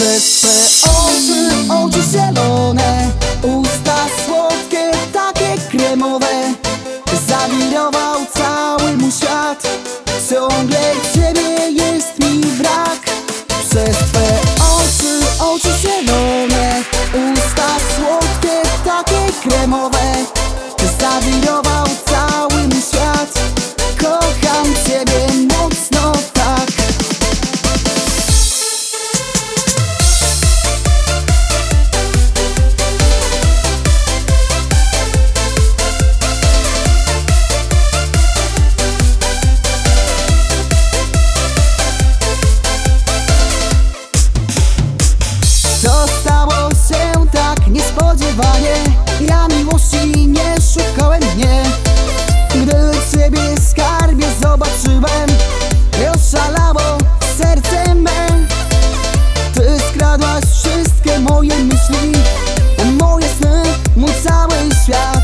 Przez Twe oczy, oczy zielone Usta słodkie, takie kremowe. Zawirował cały mój świat. Ciągle Ciebie jest mi brak. Przez Twe oczy, oczy zielone Usta słodkie, takie kremowe. Zawirował To stało się tak niespodziewanie? Ja miłości nie szukałem mnie Gdy Ciebie skarbie zobaczyłem Oszalało serce me. Ty skradłaś wszystkie moje myśli Moje sny, mój cały świat.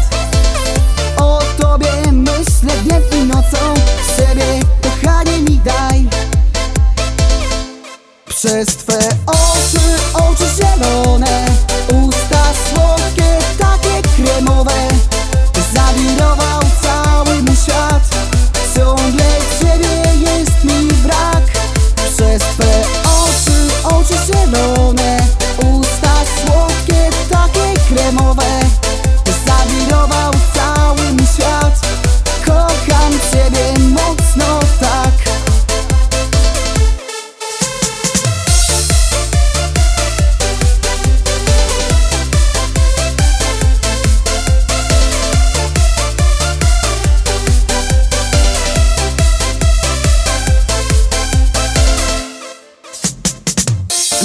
O Tobie myślę dniem i nocą Siebie kochanie mi daj. Przez Twe oczy kremowe Zawirował cały mój świat. Kocham Ciebie mocno tak.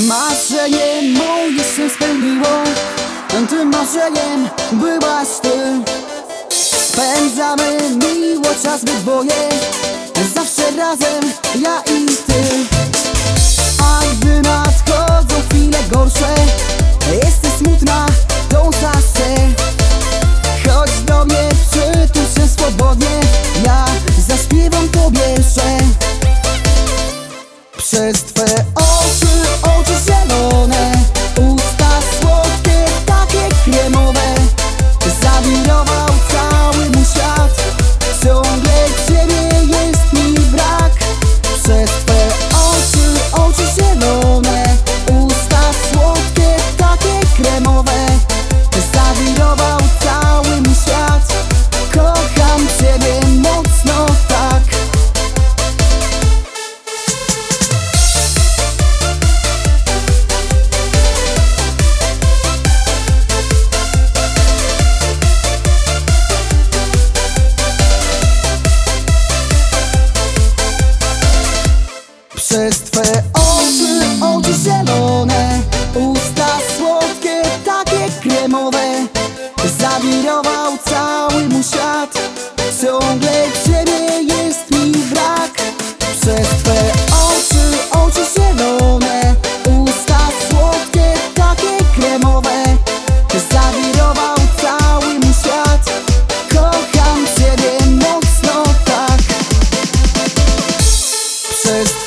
Marzenie moje się spełniło Tym marzeniem byłaś ty. Spędzamy miło czas we dwoje. Zawsze razem ja i ty przez Twe oczy, oczy zielone Usta słodkie, takie kremowe. Zawirował cały mój świat. Ciągle Ciebie jest mi brak. Przez Twe oczy, oczy zielone Usta słodkie, takie kremowe. Zawirował cały mój świat. Kocham Ciebie mocno tak. Przez